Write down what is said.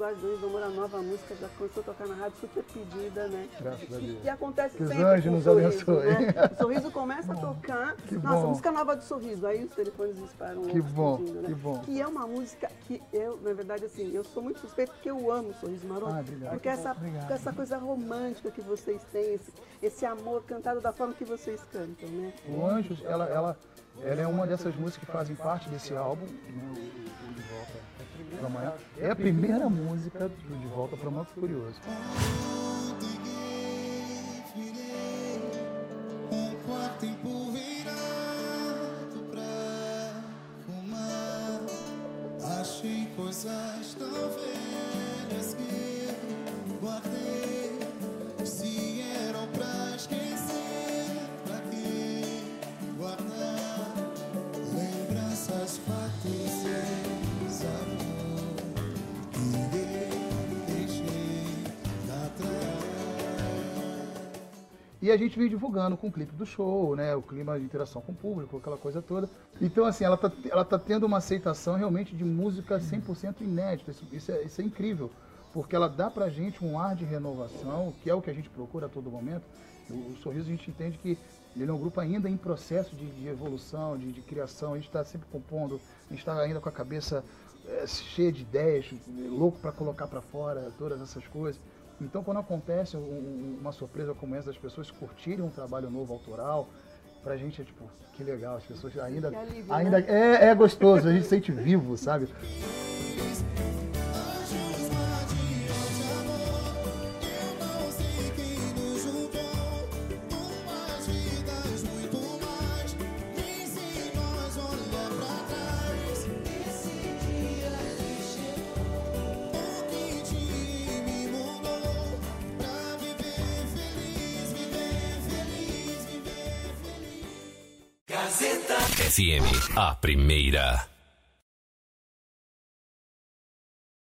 Guardiões do Amor, a nova música já começou a tocar na rádio, super pedida, né? Graças a Deus. E acontece Que os sempre anjos com nos sorriso, né? O sorriso começa a tocar. Que Nossa, bom. música nova do sorriso. Aí os telefones disparam. Que bom, pedindo, né? que bom. E é uma música que eu, na verdade, assim, eu sou muito suspeito porque eu amo o Sorriso Maroto. Ah, obrigado. Porque essa, Obrigado. essa coisa romântica que vocês têm, esse, esse amor cantado da forma que vocês cantam, né? O Anjos, ela, ela, ela é uma dessas músicas que fazem parte desse álbum, né, para Amanhã. É a primeira música do De Volta para Manto Curioso. Achei coisas tão velhas que E a gente vem divulgando com o clipe do show, né? O clima de interação com o público, aquela coisa toda. Então, assim, ela tá, ela tá tendo uma aceitação realmente de música 100% inédita. Isso, isso, é, isso é incrível, porque ela dá pra gente um ar de renovação, que é o que a gente procura a todo momento. O, o Sorriso a gente entende que ele é um grupo ainda em processo de, de evolução, de, de criação. A gente está sempre compondo, a gente está ainda com a cabeça é, cheia de ideias, louco para colocar para fora todas essas coisas. Então, quando acontece um- um- uma surpresa como essa das pessoas curtirem um trabalho novo autoral, pra gente é tipo, que legal, as pessoas ainda. Alívio, ainda né? é, é gostoso, a gente se sente vivo, sabe? Feliz. FM, a primeira.